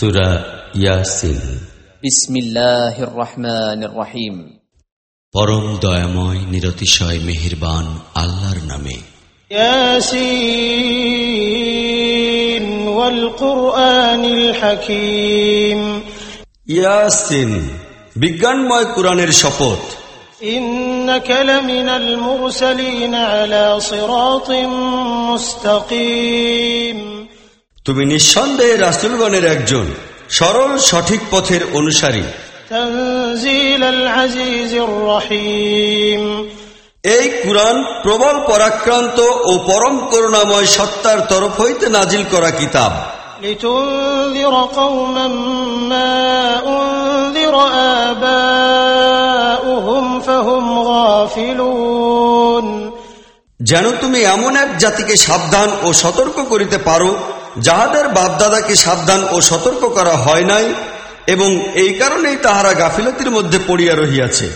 সুরা ইয়াসিন। বিসমিল্লাহির রহমানির রহিম। পরম দয়াময় নিরতিশয় মেহেরবান আল্লাহর নামে। ইয়াসিন ওয়াল কুরআনিল হাকীম। ইয়াসিন বিজ্ঞানময় কোরআনের শপথ। ইন্নাকা লামিনাল মুরসালিন আলা মুস্তাকিম। তুমি নিঃসন্দেহে রাসুলগণের একজন সরল সঠিক পথের অনুসারী تنزيل العزيز الرحيم এই কুরআন প্রবল পরাক্রান্ত ও পরম করুণাময় সত্তার তরফ হইতে নাজিল করা কিতাব لتنذر قوما ما أنذر آباؤهم فهم غافلون যেন তুমি এমন এক জাতিকে সাবধান ও সতর্ক করিতে পারো যাহাদের বাপদাদাকে সাবধান ও সতর্ক করা হয় নাই এবং এই কারণেই তাহারা গাফিলতির মধ্যে পড়িয়া রহিয়াছে।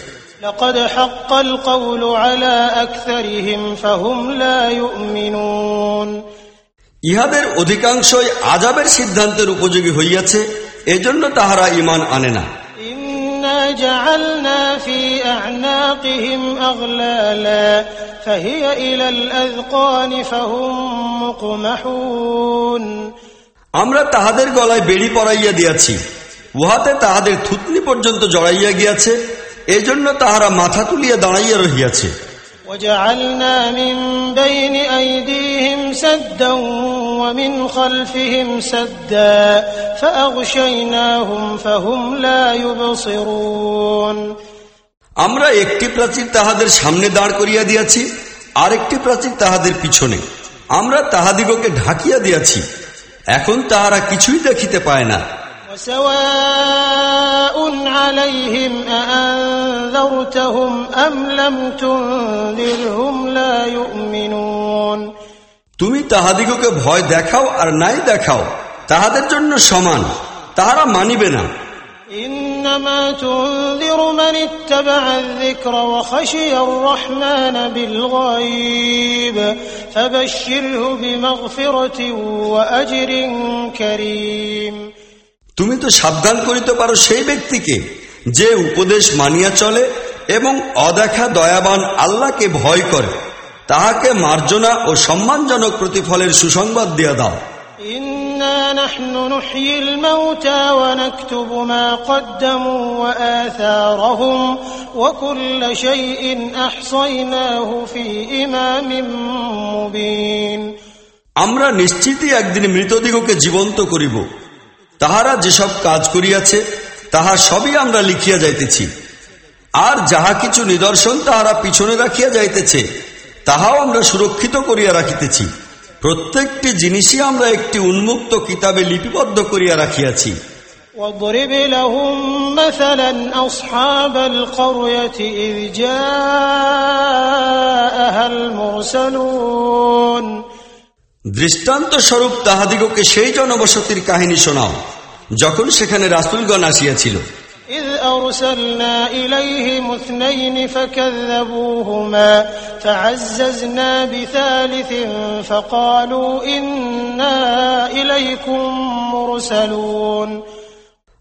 ইহাদের অধিকাংশই আজাবের সিদ্ধান্তের উপযোগী হইয়াছে এজন্য তাহারা ইমান আনে না। إنا جعلنا في أعناقهم أغلالا فهي إلى الأذقان فهم مقمحون আমরা তাহাদের গলায় বেড়ি পরাইয়া দিয়াছি উহাতে তাহাদের থুতনি পর্যন্ত জড়াইয়া গিয়াছে এজন্য তাহারা মাথা তুলিয়া দাঁড়াইয়া রহিয়াছে وجعلنا من بين أيديهم سدا ومن خلفهم سدا فأغشيناهم فهم لا يبصرون আমরা একটি প্রাচীর তাহাদের সামনে দাঁড় করিয়া দিয়াছি আর একটি প্রাচীর তাহাদের পিছনে আমরা তাহাদিগকে ঢাকিয়া দিয়াছি এখন তাহারা কিছুই দেখিতে পায় না وسواء عليهم أأنذرتهم أم لم تنذرهم لا يؤمنون তুমি তাহাদিগকে ভয় দেখাও আর নাই দেখাও তাহাদের জন্য সমান তাহারা মানিবে না إنما تنذر من اتبع الذكر وخشي الرحمن بالغيب فبشره بمغفرة وأجر كريم তুমি তো সাবধান করিতে পারো সেই ব্যক্তিকে যে উপদেশ মানিয়া চলে এবং অদেখা দয়াবান আল্লাহকে ভয় করে। তাহাকে মার্জনা ও সম্মানজনক প্রতিফলের সুসংবাদ দিয়া দাও। আমরা নিশ্চিতই একদিন মৃতদিগকে জীবন্ত করিব। তাহারা যেসব কাজ করিয়াছে, তাহা সবই আমরা লিখিয়া যাইতেছি। আর যাহা কিছু নিদর্শন তাহারা পিছনে রাখিয়া যাইতেছে, তাহাও আমরা সুরক্ষিত করিয়া রাখিতেছি। প্রত্যেকটি জিনিসই আমরা একটি উন্মুক্ত কিতাবে লিপিবদ্ধ করিয়া রাখিয়াছি। واضرب لهم مثلا أصحاب দৃষ্টান্ত স্বরূপ তাহাদিগকে সেই জনবসতির কাহিনী শোনাও যখন সেখানে রাসুলগণ আসিয়াছিল إذ أرسلنا إليهم اثنين فكذبوهما فعززنا بثالث فقالوا إنا إليكم مرسلون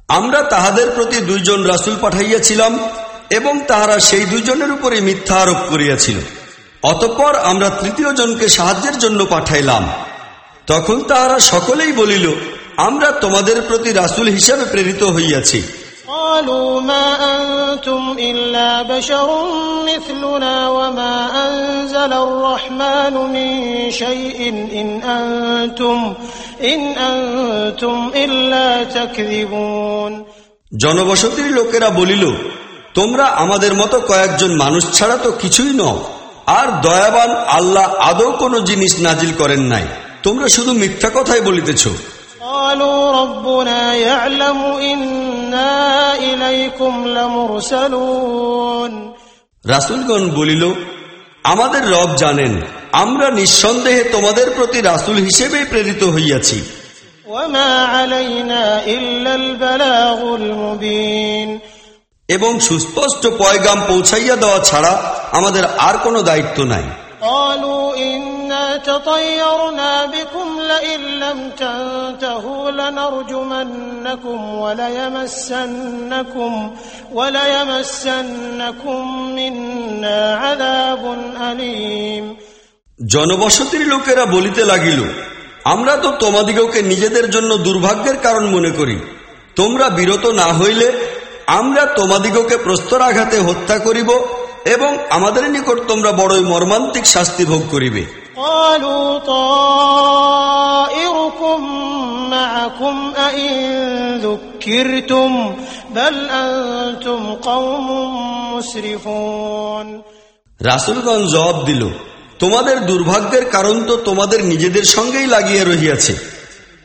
আমরা তাহাদের প্রতি দুইজন রাসুল পাঠাইয়াছিলাম এবং তাহারা সেই দুইজনের উপরে মিথ্যা আরোপ করিয়াছিল অতঃপর আমরা তৃতীয় জনকে সাহায্যের জন্য পাঠাইলাম তখন তাহারা সকলেই বলিল আমরা তোমাদের প্রতি রাসুল হিসাবে প্রেরিত হইয়াছি قالوا ما أنتم إلا بشر مثلنا وما أنزل الرحمن من شيء إن أنتم إن أنتم إلا تكذبون জনবসতির লোকেরা বলিল তোমরা আমাদের মতো কয়েকজন মানুষ ছাড়া তো কিছুই নও আর দয়াবান আল্লাহ আদৌ কোনো জিনিস নাজিল করেন নাই তোমরা শুধু মিথ্যা কথাই বলিতেছ قالوا ربنا يعلم إنا إليكم لمرسلون রাসুলগণ বলিল আমাদের রব জানেন আমরা নিঃসন্দেহে তোমাদের প্রতি রাসুল হিসেবেই প্রেরিত হইয়াছি وما علينا إلا البلاغ المبين এবং সুস্পষ্ট পয়গাম পৌঁছাইয়া দেওয়া ছাড়া আমাদের আর কোনো দায়িত্ব নাই। জনবসতির লোকেরা বলিতে লাগিল আমরা তো তোমাদিগকে নিজেদের জন্য দুর্ভাগ্যের কারণ মনে করি। তোমরা বিরত না হইলে আমরা তোমাদিগকে প্রস্তর আঘাতে হত্যা করিব এবং আমাদের নিকট তোমরা বড়ই মর্মান্তিক শাস্তি ভোগ করিবে। রাসুলগঞ্জ জবাব দিল তোমাদের দুর্ভাগ্যের কারণ তো তোমাদের নিজেদের সঙ্গেই লাগিয়ে রহিয়াছে।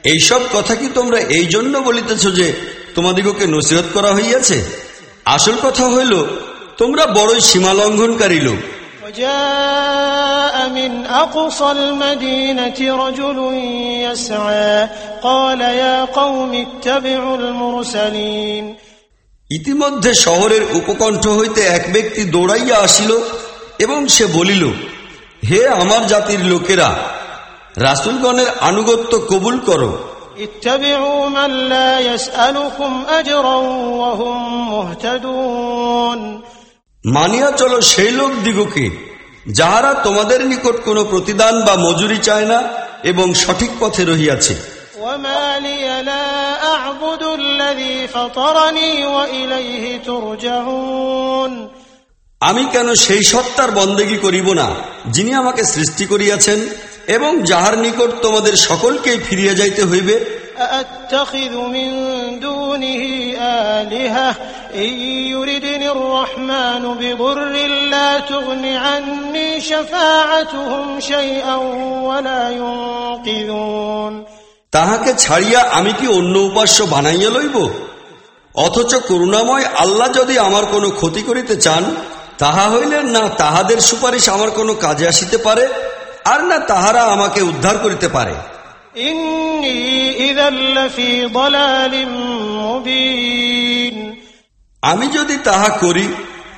এইসব কথা কি তোমরা এই জন্য বলিতেছ যে তোমাদিগকে নসিহত করা হইয়াছে আসল কথা হইল তোমরা বড়ই সীমা লঙ্ঘনকারী লোক وجاء من أقصى المدينة رجل يسعى قال يا قوم اتبعوا المرسلين ইতিমধ্যে শহরের উপকণ্ঠ হইতে এক ব্যক্তি দৌড়াইয়া আসিল এবং সে বলিল হে আমার জাতির লোকেরা রাসুলগণের আনুগত্য কবুল করো اتبعوا من لا يسألكم أجرا وهم مهتدون মানিয়া চলো সেই লোক দিগকে যাহারা তোমাদের নিকট কোনো প্রতিদান বা মজুরি চায় না এবং সঠিক পথে রহিয়াছে وما لي لا أعبد الذي فطرني وإليه ترجعون আমি কেন সেই সত্তার বন্দেগী করিব না যিনি আমাকে সৃষ্টি করিয়াছেন এবং যাহার নিকট তোমাদের সকলকেই ফিরিয়া যাইতে হইবে তাহাকে ছাড়িয়া আমি কি অন্য উপাস্য বানাইয়া লইব? অথচ করুণাময় আল্লাহ যদি আমার কোনো ক্ষতি করিতে চান তাহা হইলে না তাহাদের সুপারিশ আমার কোনো কাজে আসিতে পারে আর না তাহারা আমাকে উদ্ধার করিতে পারে। আমি যদি তাহা করি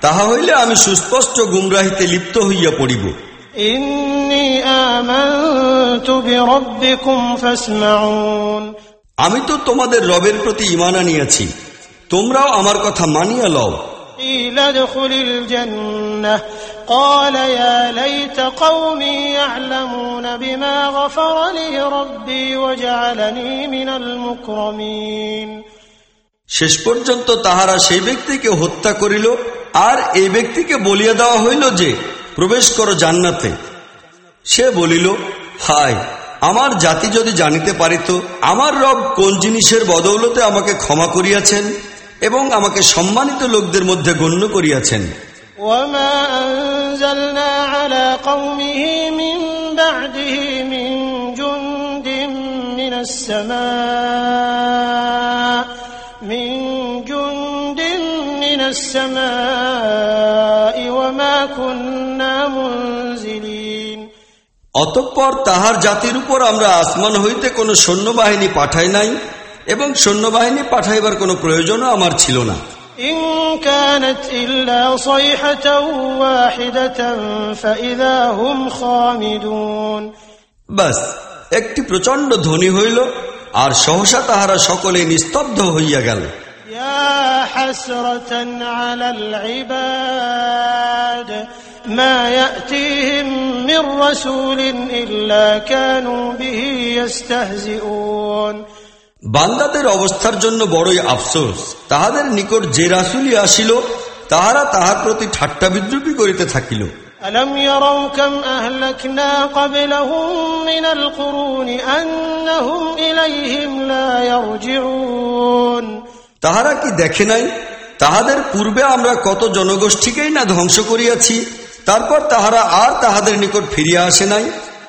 তাহা হইলে আমি সুস্পষ্ট গুমরাহিতে লিপ্ত হইয়া পড়িব। আমি তো তোমাদের রবের প্রতি ইমান আনিয়াছি। তোমরাও আমার কথা মানিয়া লও। قال يا ليت قومي يعلمون بما غفر لي ربي وجعلني من المكرمين শেষ পর্যন্ত তাহারা সেই ব্যক্তিকে হত্যা করিল আর এই ব্যক্তিকে বলিয়া দেওয়া হইল যে প্রবেশ করো জান্নাতে সে বলিল হায় আমার জাতি যদি জানিতে পারিত আমার রব কোন জিনিসের বদৌলতে আমাকে ক্ষমা করিয়াছেন এবং আমাকে সম্মানিত লোকদের মধ্যে গণ্য করিয়াছেন وما أنزلنا على قومه من بعده من جند من السماء من جند من السماء وما كنا منزلين অতঃপর তাহার জাতির উপর আমরা আসমান হইতে কোনো সৈন্যবাহিনী পাঠাই নাই এবং সৈন্যবাহিনী পাঠাইবার কোনো প্রয়োজনও আমার ছিল না إن كانت إلا صيحة واحدة فإذا هم خامدون বাস একটি প্রচণ্ড ধ্বনি হইল আর সহসা তাহারা সকলে নিস্তব্ধ হইয়া গেল يا حسرة على العباد ما يأتيهم من رسول إلا كانوا به يستهزئون বান্দাদের অবস্থার জন্য বড়ই আফসোস তাহাদের নিকট যে রাসুলি আসিল তাহারা তাহার প্রতি ঠাট্টা বিদ্রুপী করিতে থাকিল ألم يروا كم أهلكنا قبلهم من القرون أنهم إليهم لا يرجعون তাহারা কি দেখে নাই তাহাদের পূর্বে আমরা কত জনগোষ্ঠীকেই না ধ্বংস করিয়াছি তারপর তাহারা আর তাহাদের নিকট ফিরিয়া আসে নাই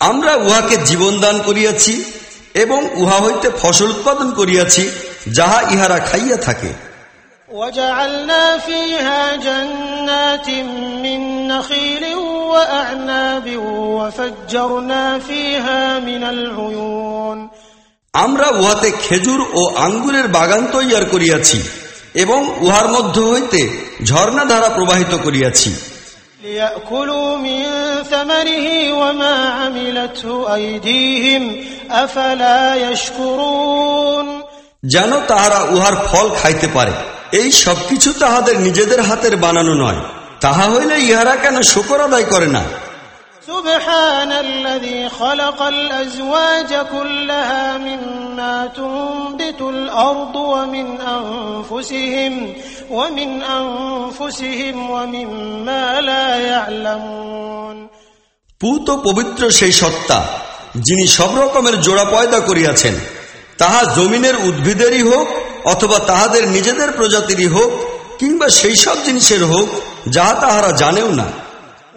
আমরা উহাকে জীবন দান করিয়াছি এবং উহা হইতে ফসল উৎপাদন করিয়াছি যাহা ইহারা খাইয়া থাকে وجعلنا فيها جنات من نخيل وأعناب وفجرنا فيها من العيون আমরা উহাতে খেজুর ও আঙ্গুরের বাগান তৈয়ার করিয়াছি এবং উহার মধ্য হইতে ঝর্ণাধারা প্রবাহিত করিয়াছি ليأكلوا من ثمره وما عملته أيديهم أفلا يشكرون যেন তাহারা উহার ফল খাইতে পারে এই সবকিছু তাহাদের নিজেদের হাতের বানানো নয় তাহা হইলে ইহারা কেন শকর আদায় করে না سبحان الذي خلق الأزواج كلها مما تنبت الأرض ومن أنفسهم ومن أنفسهم ومما لا يعلمون পুত পবিত্র সেই সত্তা যিনি সব রকমের জোড়া পয়দা করিয়াছেন তাহা জমিনের উদ্ভিদেরই হোক অথবা তাহাদের নিজেদের প্রজাতিরই হোক কিংবা সেই সব জিনিসের হোক যাহা তাহারা জানেও না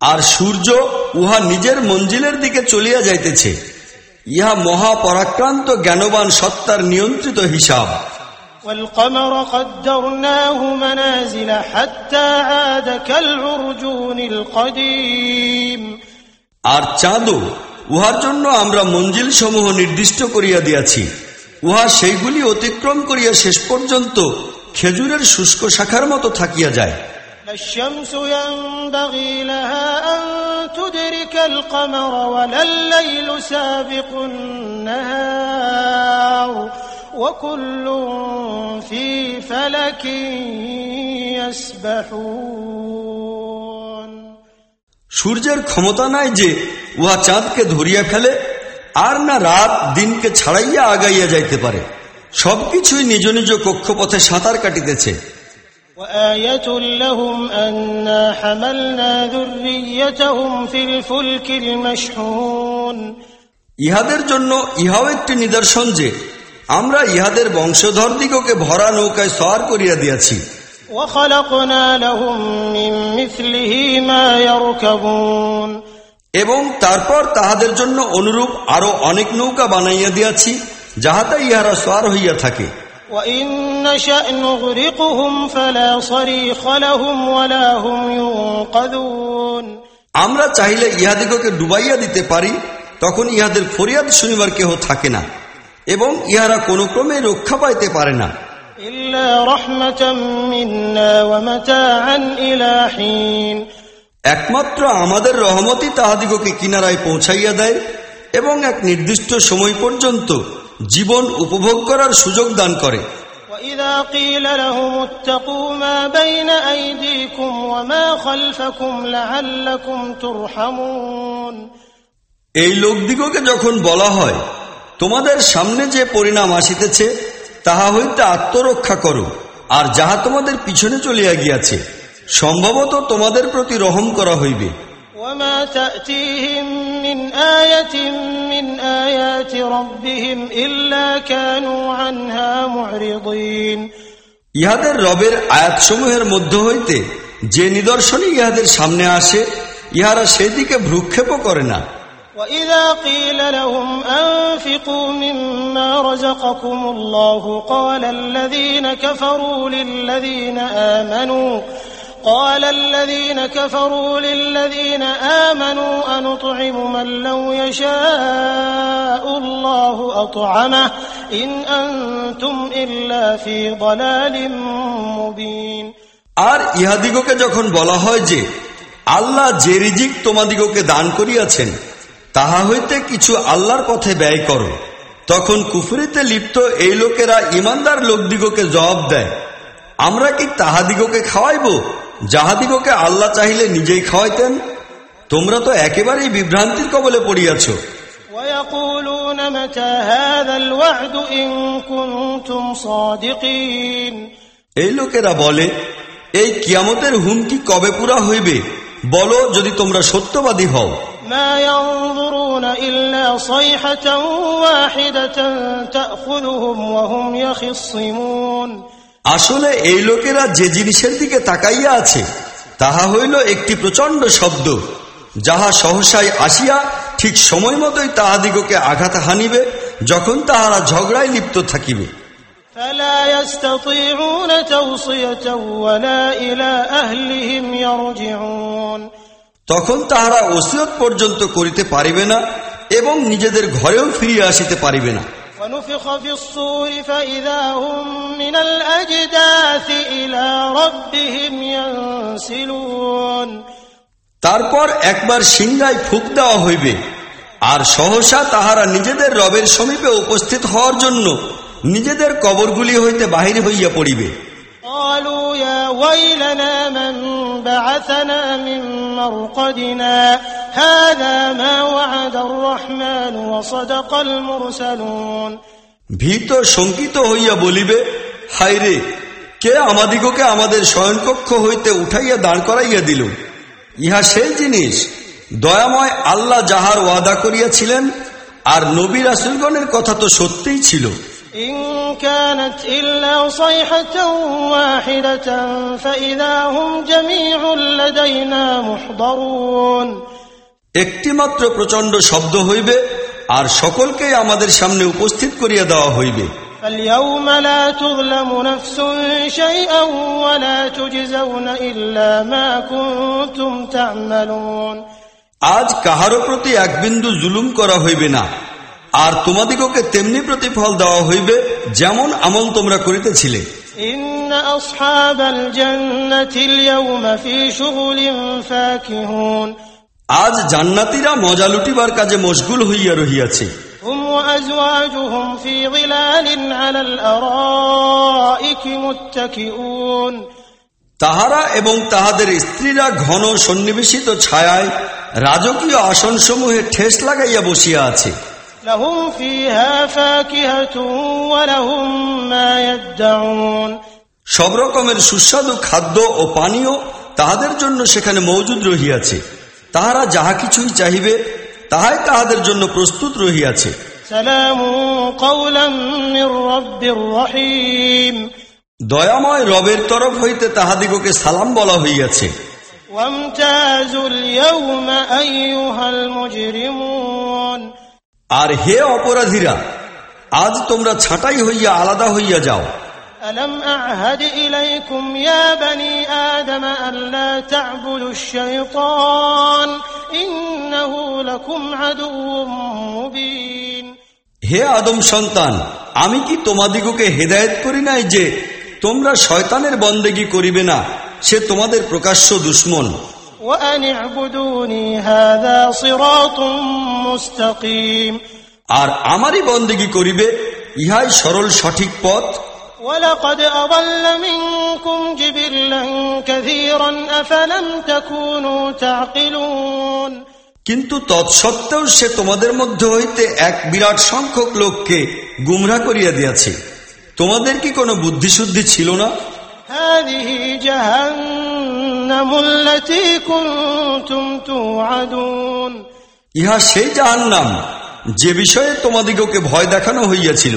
আর সূর্য উহা নিজের মঞ্জিলের দিকে চলিয়া যাইতেছে ইহা মহাপরাক্রান্ত জ্ঞানবান সত্তার নিয়ন্ত্রিত হিসাব والقمر قدرناه منازل حتى عاد كالعرجون القديم আর চাঁদও উহার জন্য আমরা মঞ্জিল সমূহ নির্দিষ্ট করিয়া দিয়াছি উহা সেইগুলি অতিক্রম করিয়া শেষ পর্যন্ত খেজুরের শুষ্ক শাখার মতো থাকিয়া যায় لا الشمس ينبغي لها أن تدرك القمر ولا الليل سابق النهار وكل في فلك يسبحون সূর্যের ক্ষমতা নাই যে উহা চাঁদকে ধরিয়া ফেলে আর না রাত দিনকে ছাড়াইয়া আগাইয়া যাইতে পারে সবকিছুই নিজ নিজ কক্ষপথে সাঁতার কাটিতেছে وآية لهم أنا حملنا ذريتهم في الفلك المشحون ইহাদের জন্য ইহাও একটি নিদর্শন যে আমরা ইহাদের বংশধর দিগকে ভরা নৌকায় সওয়ার করিয়া দিয়াছি وخلقنا لهم من مثله ما يركبون এবং তারপর তাহাদের জন্য অনুরূপ আরো অনেক নৌকা বানাইয়া দিয়াছি যাহাতে ইহারা সোয়ার হইয়া থাকে وإن نشأ نغرقهم فلا صريخ لهم ولا هم ينقذون আমরা চাইলে ইহাদিগকে ডুবাইয়া দিতে পারি তখন ইহাদের ফরিয়াদ শুনিবার কেহ থাকে না এবং ইহারা কোনো ক্রমে রক্ষা পাইতে পারে না إلا رحمة منا ومتاعا إلى حين একমাত্র আমাদের রহমতই তাহাদিগকে কিনারায় পৌঁছাইয়া দেয় এবং এক নির্দিষ্ট সময় পর্যন্ত জীবন উপভোগ করার সুযোগ দান করে وإذا قيل لهم اتقوا ما بين أيديكم وما خلفكم لعلكم ترحمون এই লোকদিগকে যখন বলা হয় তোমাদের সামনে যে পরিণাম আসিতেছে তাহা হইতে আত্মরক্ষা করো আর যাহা তোমাদের পিছনে চলিয়া গিয়াছে সম্ভবত তোমাদের প্রতি রহম করা হইবে وما تأتيهم من آية من آيات ربهم إلا كانوا عنها معرضين ইহাদের রবের আয়াতসমূহের মধ্য হইতে যে নিদর্শনই ইহাদের সামনে আসে ইহারা সেদিকে ভ্রুক্ষেপও করে না وإذا قيل لهم أنفقوا مما رزقكم الله قال الذين كفروا للذين آمنوا قال الذين كفروا للذين آمنوا أنطعم من لو يشاء الله أطعمه إن أنتم إلا في ضلال مبين আর ইহাদিগকে যখন বলা হয় যে আল্লাহ যে রিজিক তোমাদিগকে দান করিয়াছেন তাহা হইতে কিছু আল্লাহর পথে ব্যয় করো তখন কুফরিতে লিপ্ত এই লোকেরা ইমানদার লোকদিগকে জবাব দেয় আমরা কি তাহাদিগকে খাওয়াইব যাহাদিগকে আল্লাহ চাহিলে নিজেই খাওয়াইতেন তোমরা তো একেবারেই বিভ্রান্তির কবলে পড়িয়াছ। এই লোকেরা বলে এই কিয়ামতের হুমকি কবে পুরা হইবে? বলো যদি তোমরা সত্যবাদী হও। ইল্লা আসলে এই লোকেরা যে জিনিসের দিকে তাকাইয়া আছে তাহা হইল একটি প্রচণ্ড শব্দ যাহা সহসায় আসিয়া ঠিক সময় মতোই তাহাদিগকে আঘাত হানিবে যখন তাহারা ঝগড়ায় লিপ্ত থাকিবে। তখন তাহারা ওসিয়ত পর্যন্ত করিতে পারিবে না এবং নিজেদের ঘরেও ফিরিয়ে আসিতে পারিবে না। ونفخ في الصور فإذا هم من الأجداث إلى ربهم ينسلون তারপর একবার সিংহায় ফুক দেওয়া হইবে আর সহসা তাহারা নিজেদের রবের সমীপে উপস্থিত হওয়ার জন্য নিজেদের কবরগুলি হইতে বাহির হইয়া পড়িবে قالوا يا ويلنا من بعثنا من مرقدنا ভীত শঙ্কিত হইয়া বলিবে হাইরে কে আমাদিগকে আমাদের স্বয়ংকক্ষ হইতে উঠাইয়া দাঁড় করাইয়া দিল? ইহা সেই জিনিস দয়াময় আল্লাহ যাহার ওয়াদা করিয়াছিলেন আর নবী আসুলগণের কথা তো সত্যিই ছিল। ইন একটিমাত্র প্রচন্ড শব্দ হইবে আর সকলকেই আমাদের সামনে উপস্থিত করিয়া দেওয়া হইবে فاليوم لا تظلم نفس شيئا ولا تجزون إلا ما كنتم تعملون আজ কাহারও প্রতি এক বিন্দু জুলুম করা হইবে না আর তোমাদিগকে তেমনি প্রতিফল দেওয়া হইবে যেমন আমল তোমরা করিতেছিলে إن আজ জান্নাতিরা মজা লুটিবার কাজে মশগুল হইয়া রহিয়াছে। তাহারা এবং তাহাদের স্ত্রীরা ঘন সন্নিবেশিত ছায়ায় রাজকীয় আসনসমূহে ঠেস লাগাইয়া বসিয়া আছে। সব রকমের সুস্বাদু খাদ্য ও পানীয় তাহাদের জন্য সেখানে মজুদ রহিয়াছে। তাহারা যাহা কিছুই চাহিবে তাহাই তাহাদের জন্য প্রস্তুত রহিয়াছে। দয়াময় রবের তরফ হইতে তাহাদিগকে সালাম বলা হইয়াছে। আর হে অপরাধীরা আজ তোমরা ছাটাই হইয়া আলাদা হইয়া যাও। ألم أعهد إليكم يا بني آدم ألا تعبدوا الشيطان إنه لكم عدو مبين হে আদম সন্তান আমি কি তোমাদিগকে হেদায়েত করি নাই যে তোমরা শয়তানের বন্দেগি করিবে না সে তোমাদের প্রকাশ্য দুশ্মন وأن اعبدوني هذا صراط مستقيم আর আমারই বন্দেগি করিবে ইহাই সরল সঠিক পথ ولقد أضل منكم جبلا كثيرا أفلم تكونوا تعقلون কিন্তু তৎসত্ত্বেও সে তোমাদের মধ্যে হইতে এক বিরাট সংখ্যক লোককে গুমরা করিয়া দিয়াছে তোমাদের কি কোনো বুদ্ধিশুদ্ধি ছিল না هذه جهنم التي كنتم توعدون ইহা সেই জাহান্নাম যে বিষয়ে তোমাদিগকে ভয় দেখানো হইয়াছিল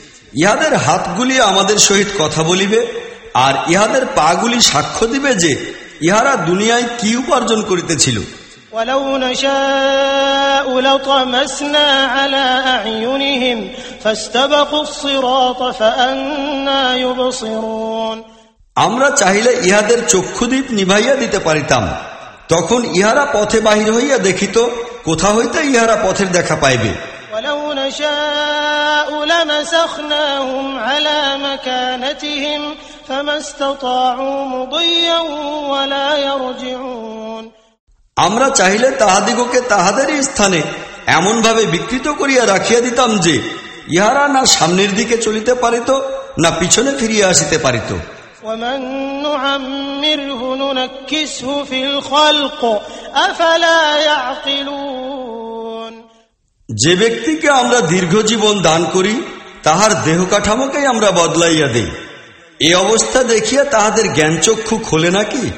ইহাদের হাতগুলি আমাদের সহিত কথা বলিবে আর ইহাদের পাগুলি সাক্ষ্য দিবে যে ইহারা দুনিয়ায় কি উপার্জন করিতেছিল ولو نشاء لطمسنا على أعينهم فاستبقوا الصراط فأنا يبصرون আমরা চাহিলে ইহাদের চক্ষুদ্বীপ নিভাইয়া দিতে পারিতাম তখন ইহারা পথে বাহির হইয়া দেখিত কোথা হইতে ইহারা পথের দেখা পাইবে ولو نشاء لمسخناهم على مكانتهم فما استطاعوا مضيا ولا يرجعون আমরা চাইলে তাহাদিগকে তাহাদেরই স্থানে এমনভাবে বিকৃত করিয়া রাখিয়া দিতাম যে ইহারা না সামনের দিকে চলিতে পারিত না পিছনে ফিরিয়া আসিতে পারিত ومن যে ব্যক্তিকে আমরা দীর্ঘ জীবন দান করি তাহার দেহ কাঠামোকেই আমরা বদলাইয়া দিই। এ অবস্থা দেখিয়া তাহাদের জ্ঞানচক্ষু খোলে নাকি?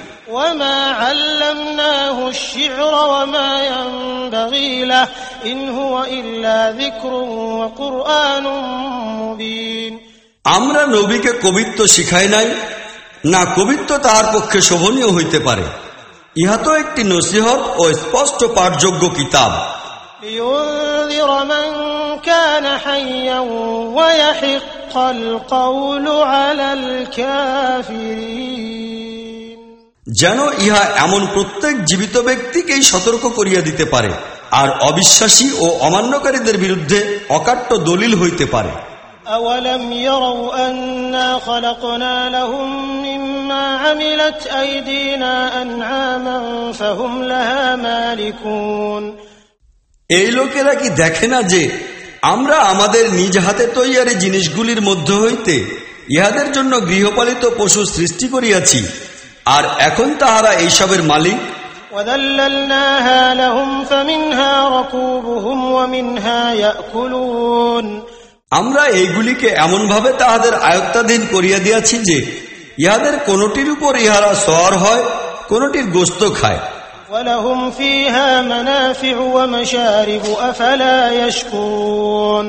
আমরা নবীকে কবিত্ব শিখাই নাই না কবিত্ব তাহার পক্ষে শোভনীয় হইতে পারে। ইহা তো একটি নসিহত ও স্পষ্ট পাঠযোগ্য কিতাব। من كان حيا ويحق القول على الكافرين যেন ইহা এমন প্রত্যেক জীবিত ব্যক্তিকেই সতর্ক করিয়া দিতে পারে আর অবিশ্বাসী ও অমান্যকারীদের বিরুদ্ধে অকাট্য দলিল হইতে পারে أولم يروا أنا خلقنا لهم مما عملت أيدينا أنعاما فهم لها مالكون এই লোকেরা কি দেখে না যে আমরা আমাদের নিজ হাতে তৈয়ারি জিনিসগুলির মধ্য হইতে ইহাদের জন্য গৃহপালিত পশু সৃষ্টি করিয়াছি আর এখন তাহারা এইসবের মালিক। আমরা এইগুলিকে এমনভাবে তাহাদের আয়ত্তাধীন করিয়া দিয়াছি যে ইহাদের কোনটির উপর ইহারা সর হয় কোনটির গোস্ত খায়। ولهم فيها منافع ومشارب أفلا يشكرون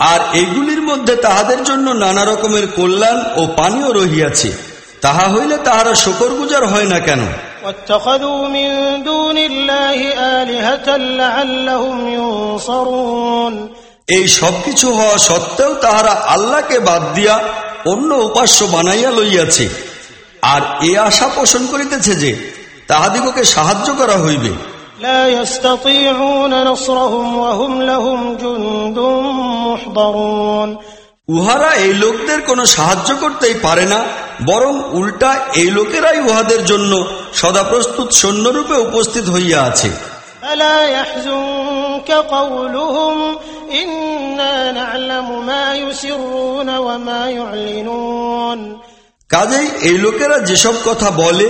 আর এইগুলির মধ্যে তাহাদের জন্য নানা রকমের কল্যাণ ও পানীয় রহিয়াছে তাহা হইলে তাহারা শকর গুজার হয় না কেন واتخذوا من دون الله آلهة لعلهم ينصرون এই সবকিছু হওয়া সত্ত্বেও তাহারা আল্লাহকে বাদ দিয়া অন্য উপাস্য বানাইয়া লইয়াছে আর এ আশা পোষণ করিতেছে যে তাহাদিগকে সাহায্য করা হইবে। উহারা এই লোকদের কোনো সাহায্য করতেই পারে না বরং উল্টা এই লোকেরাই উহাদের জন্য সদা প্রস্তুত সৈন্যরূপে উপস্থিত হইয়া আছে। কাজেই এই লোকেরা যেসব কথা বলে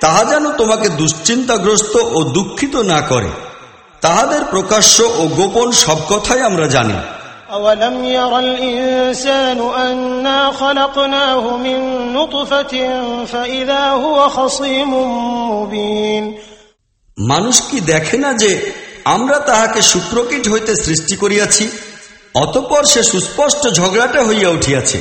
তাহা যেন তোমাকে দুশ্চিন্তাগ্রস্ত ও দুঃখিত না করে তাহাদের প্রকাশ্য ও গোপন সব কথাই আমরা জানি أولم ير الإنسان أنا خلقناه من نطفة فإذا هو خصيم مبين মানুষ কি দেখে না যে আমরা তাহাকে শুক্রকীট হইতে সৃষ্টি করিয়াছি অতপর সে সুস্পষ্ট ঝগড়াটা হইয়া উঠিয়াছে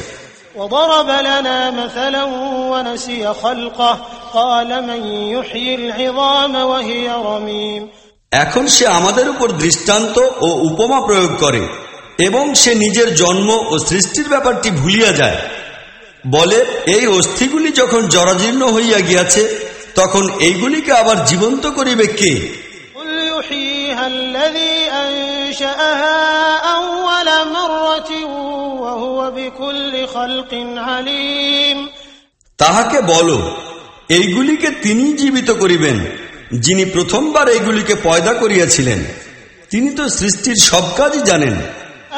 وضرب لنا مثلا ونسي خلقه قال من يحيي العظام وهي رميم এখন সে আমাদের উপর দৃষ্টান্ত ও উপমা প্রয়োগ করে এবং সে নিজের জন্ম ও সৃষ্টির ব্যাপারটি ভুলিয়া যায় বলে এই অস্থিগুলি যখন জরাজীর্ণ হইয়া গিয়াছে তখন এইগুলিকে আবার জীবন্ত করিবে কে তাহাকে বলো এইগুলিকে তিনি জীবিত করিবেন যিনি প্রথমবার এইগুলিকে পয়দা করিয়াছিলেন তিনি তো সৃষ্টির সব কাজই জানেন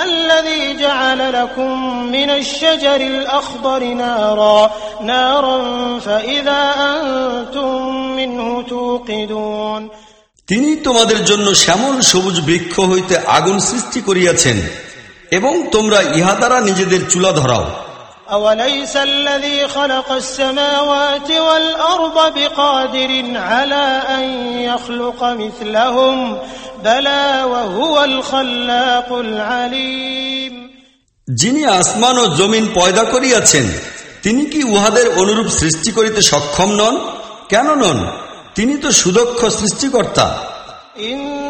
الذي جعل لكم من الشجر الأخضر نارا نارا فإذا أنتم منه توقدون তিনি তোমাদের জন্য শ্যামল সবুজ বৃক্ষ হইতে আগুন সৃষ্টি করিয়াছেন এবং তোমরা ইহা দ্বারা নিজেদের চুলা ধরাও أوليس الذي خلق السماوات والأرض بقادر على أن يخلق مثلهم بلى وهو الخلاق العليم যিনি আসমান ও জমিন পয়দা করিয়াছেন তিনি কি উহাদের অনুরূপ সৃষ্টি করিতে সক্ষম নন কেন নন তিনি তো সুদক্ষ সৃষ্টিকর্তা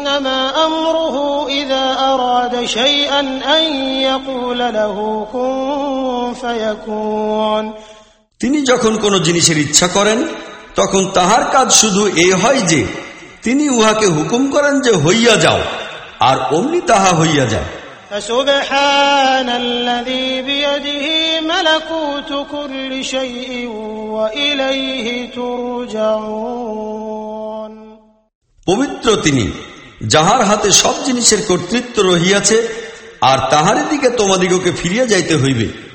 إنما أمره إذا أراد شيئا أن يقول له كن فيكون তিনি যখন কোনো জিনিসের ইচ্ছা করেন তখন তাহার কাজ শুধু এই হয় যে তিনি উহাকে হুকুম করেন যে হইয়া যাও আর অমনি তাহা হইয়া যায় فسبحان الذي بيده ملكوت كل شيء وإليه ترجعون পবিত্র তিনি যাহার হাতে সব জিনিসের কর্তৃত্ব রহিয়াছে আর তাহারি দিকে তোমাদিগকে ফিরিয়া যাইতে হইবে।